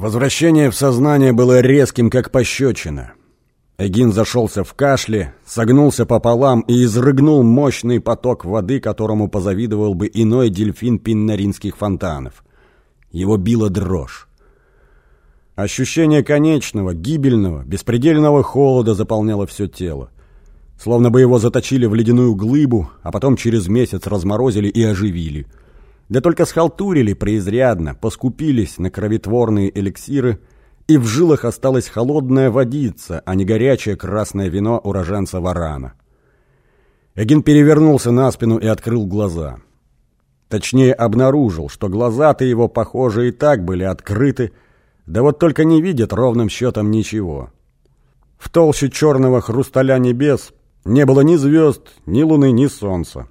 Возвращение в сознание было резким, как пощечина. Эгин зашелся в кашле, согнулся пополам и изрыгнул мощный поток воды, которому позавидовал бы иной дельфин пиннаринских фонтанов. Его била дрожь. Ощущение конечного, гибельного, беспредельного холода заполняло все тело. Словно бы его заточили в ледяную глыбу, а потом через месяц разморозили и оживили. Да только схалтурили преизрядно, поскупились на кровотворные эликсиры – и в жилах осталась холодная водица, а не горячее красное вино уроженца Варана. Эгин перевернулся на спину и открыл глаза. Точнее, обнаружил, что глаза-то его, похоже, и так были открыты, да вот только не видят ровным счетом ничего. В толще черного хрусталя небес не было ни звезд, ни луны, ни солнца.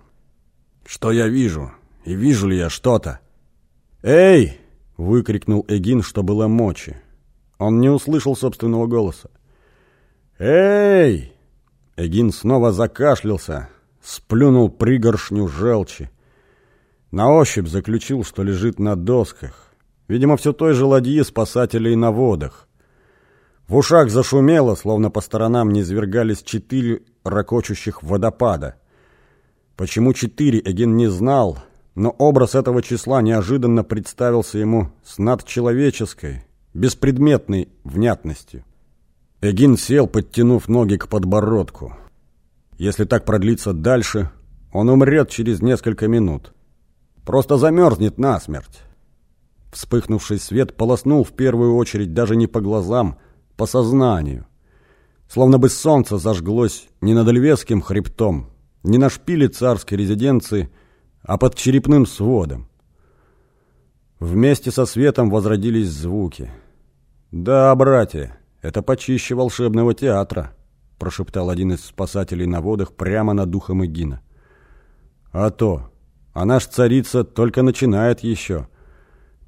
Что я вижу? И вижу ли я что-то? «Эй!» — выкрикнул Эгин, что было мочи. Он не услышал собственного голоса. «Эй!» Эгин снова закашлялся, сплюнул пригоршню желчи. На ощупь заключил, что лежит на досках. Видимо, все той же ладьи спасателей на водах. В ушах зашумело, словно по сторонам низвергались четыре ракочущих водопада. Почему четыре, Эгин не знал, но образ этого числа неожиданно представился ему с надчеловеческой, беспредметной внятностью. Эгин сел, подтянув ноги к подбородку. Если так продлится дальше, он умрет через несколько минут. Просто замерзнет насмерть. Вспыхнувший свет полоснул в первую очередь даже не по глазам, по сознанию. Словно бы солнце зажглось не над Львецким хребтом, не на шпиле царской резиденции, а под черепным сводом. Вместе со светом возродились звуки. «Да, братья, это почище волшебного театра», прошептал один из спасателей на водах прямо над духом Эгина. «А то, а наш царица только начинает еще.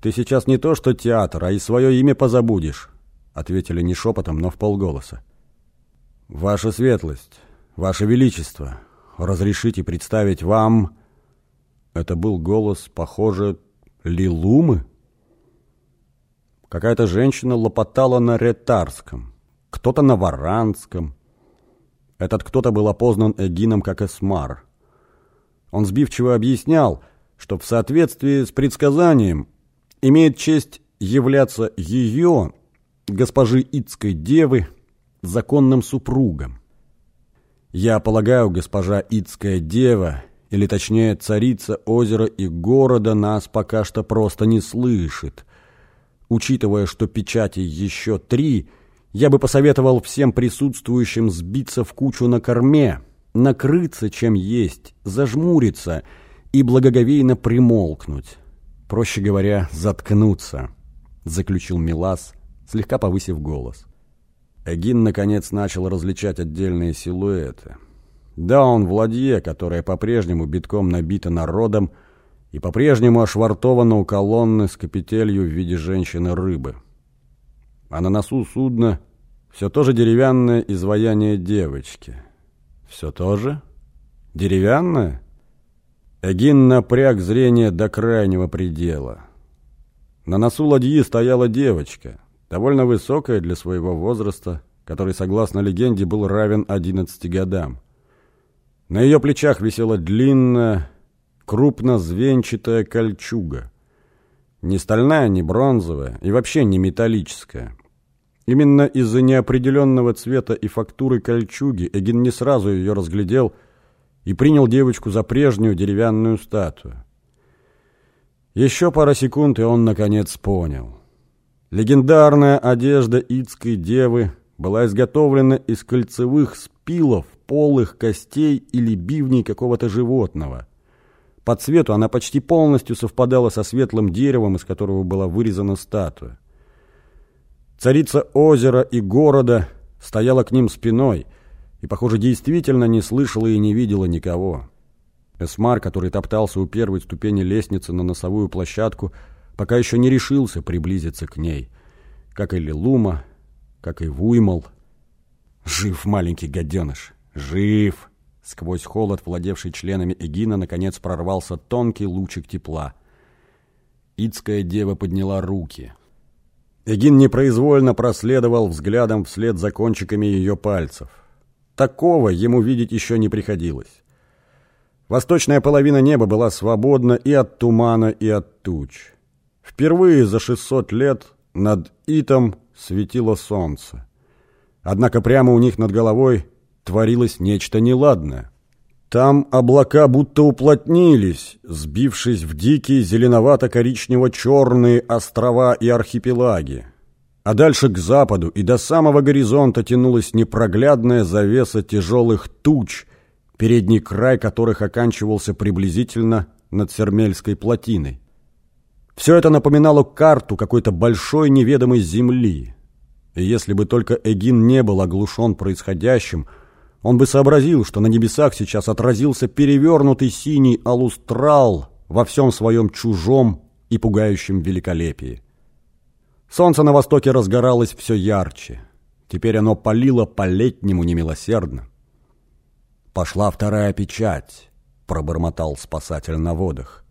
Ты сейчас не то что театр, а и свое имя позабудешь», ответили не шепотом, но в полголоса. «Ваша светлость, ваше величество, разрешите представить вам...» Это был голос, похоже, Лилумы? Какая-то женщина лопотала на ретарском, кто-то на варанском. Этот кто-то был опознан Эгином как Эсмар. Он сбивчиво объяснял, что в соответствии с предсказанием имеет честь являться ее, госпожи Ицкой девы, законным супругом. Я полагаю, госпожа Ицкая дева или точнее царица озера и города нас пока что просто не слышит. Учитывая, что печатей еще три, я бы посоветовал всем присутствующим сбиться в кучу на корме, накрыться чем есть, зажмуриться и благоговейно примолкнуть. Проще говоря, заткнуться, заключил Милас, слегка повысив голос. Эгин, наконец, начал различать отдельные силуэты. Да, он в ладье, которая по-прежнему битком набита народом и по-прежнему ошвартована у колонны с капителью в виде женщины-рыбы. А на носу судна все то же деревянное изваяние девочки. Все то же? Деревянное? Эгин напряг зрение до крайнего предела. На носу ладьи стояла девочка, довольно высокая для своего возраста, который, согласно легенде, был равен 11 годам. На ее плечах висела длинная, крупно-звенчатая кольчуга. Не стальная, не бронзовая и вообще не металлическая. Именно из-за неопределенного цвета и фактуры кольчуги Эгин не сразу ее разглядел и принял девочку за прежнюю деревянную статую. Еще пара секунд, и он наконец понял. Легендарная одежда Ицкой девы была изготовлена из кольцевых спилов, полых костей или бивней какого-то животного. По цвету она почти полностью совпадала со светлым деревом, из которого была вырезана статуя. Царица озера и города стояла к ним спиной и, похоже, действительно не слышала и не видела никого. Эсмар, который топтался у первой ступени лестницы на носовую площадку, пока еще не решился приблизиться к ней, как и Лилума, как и Вуймал. Жив маленький гаденыш, жив! Сквозь холод, владевший членами Эгина, наконец прорвался тонкий лучик тепла. Ицкая дева подняла руки. Эгин непроизвольно проследовал взглядом вслед за кончиками ее пальцев. Такого ему видеть еще не приходилось. Восточная половина неба была свободна и от тумана, и от туч. Впервые за 600 лет над Итом светило солнце. Однако прямо у них над головой творилось нечто неладное. Там облака будто уплотнились, сбившись в дикие зеленовато-коричнево-черные острова и архипелаги. А дальше к западу и до самого горизонта тянулась непроглядная завеса тяжелых туч, передний край которых оканчивался приблизительно над Сермельской плотиной. Все это напоминало карту какой-то большой неведомой земли. И если бы только Эгин не был оглушен происходящим – он бы сообразил, что на небесах сейчас отразился перевернутый синий алустрал во всем своем чужом и пугающем великолепии. Солнце на востоке разгоралось все ярче. Теперь оно палило по-летнему немилосердно. «Пошла вторая печать», — пробормотал спасатель на водах.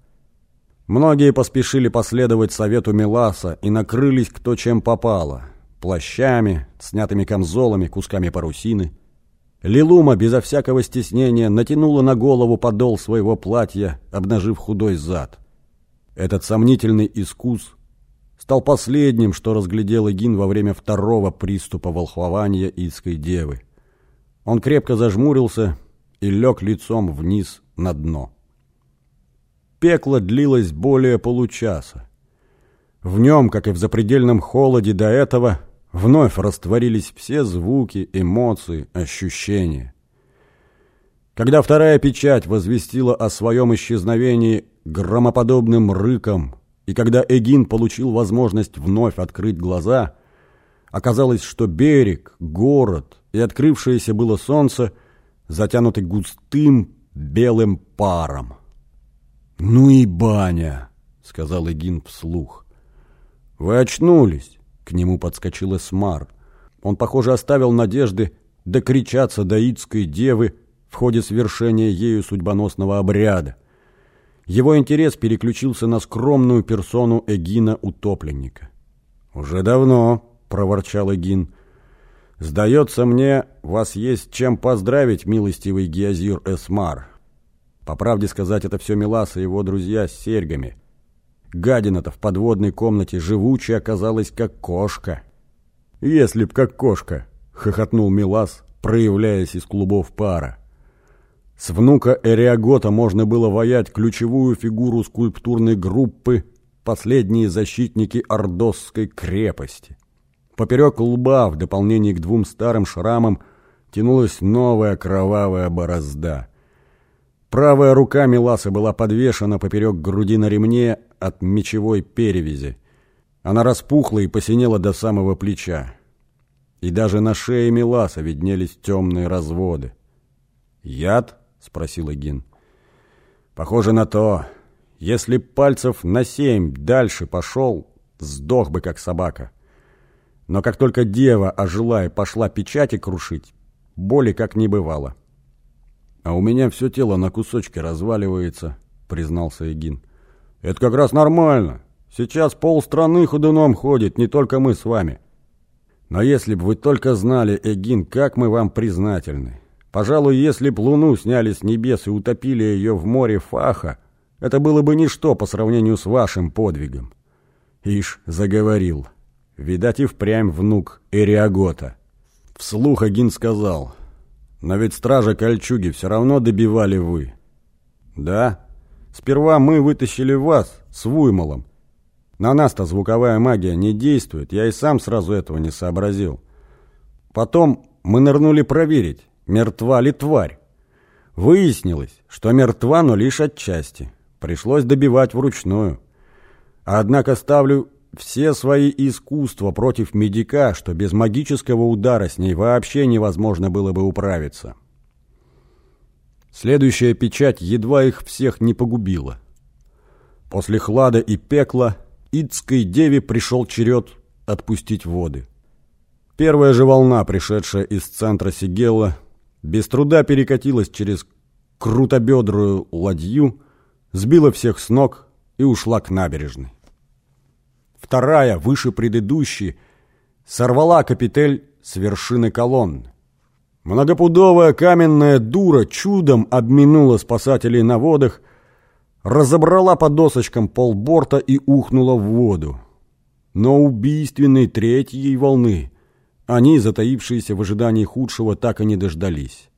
Многие поспешили последовать совету Меласа и накрылись кто чем попало — плащами, снятыми камзолами, кусками парусины — Лилума безо всякого стеснения натянула на голову подол своего платья, обнажив худой зад. Этот сомнительный искус стал последним, что разглядел Игин во время второго приступа волхвования Идской девы. Он крепко зажмурился и лег лицом вниз на дно. Пекло длилось более получаса. В нем, как и в запредельном холоде до этого, Вновь растворились все звуки, эмоции, ощущения. Когда вторая печать возвестила о своем исчезновении громоподобным рыком, и когда Эгин получил возможность вновь открыть глаза, оказалось, что берег, город и открывшееся было солнце затянуты густым белым паром. «Ну и баня!» — сказал Эгин вслух. «Вы очнулись!» К нему подскочил Эсмар. Он, похоже, оставил надежды докричаться до Идской девы в ходе свершения ею судьбоносного обряда. Его интерес переключился на скромную персону Эгина-утопленника. «Уже давно», — проворчал Эгин. «Сдается мне, вас есть чем поздравить, милостивый Геозир Эсмар. По правде сказать, это все Милас и его друзья с серьгами. Гадина-то в подводной комнате живучая оказалась как кошка. «Если б как кошка!» — хохотнул Милас, проявляясь из клубов пара. С внука Эриагота можно было воять ключевую фигуру скульптурной группы «Последние защитники Ордосской крепости». Поперек лба, в дополнение к двум старым шрамам, тянулась новая кровавая борозда. Правая рука Миласа была подвешена поперек груди на ремне от мечевой перевязи. Она распухла и посинела до самого плеча. И даже на шее Миласа виднелись темные разводы. «Яд?» — спросил Эгин. «Похоже на то. Если пальцев на семь дальше пошел, сдох бы, как собака. Но как только дева ожила и пошла печати крушить, боли как не бывало. «А у меня все тело на кусочки разваливается», — признался Эгин. «Это как раз нормально. Сейчас полстраны ходуном ходит, не только мы с вами. Но если бы вы только знали, Эгин, как мы вам признательны. Пожалуй, если б луну сняли с небес и утопили ее в море Фаха, это было бы ничто по сравнению с вашим подвигом». Ишь, заговорил. Видать, и впрямь внук Эриагота. Вслух Эгин сказал — но ведь стража кольчуги все равно добивали вы. Да? Сперва мы вытащили вас с Вуймалом. На нас-то звуковая магия не действует, я и сам сразу этого не сообразил. Потом мы нырнули проверить, мертва ли тварь. Выяснилось, что мертва, но лишь отчасти. Пришлось добивать вручную. Однако ставлю все свои искусства против медика, что без магического удара с ней вообще невозможно было бы управиться. Следующая печать едва их всех не погубила. После хлада и пекла Идской деве пришел черед отпустить воды. Первая же волна, пришедшая из центра Сигелла, без труда перекатилась через крутобедрую ладью, сбила всех с ног и ушла к набережной. Вторая, выше предыдущей, сорвала капитель с вершины колонн. Многопудовая каменная дура чудом обминула спасателей на водах, разобрала по досочкам полборта и ухнула в воду. Но убийственной третьей волны они, затаившиеся в ожидании худшего, так и не дождались.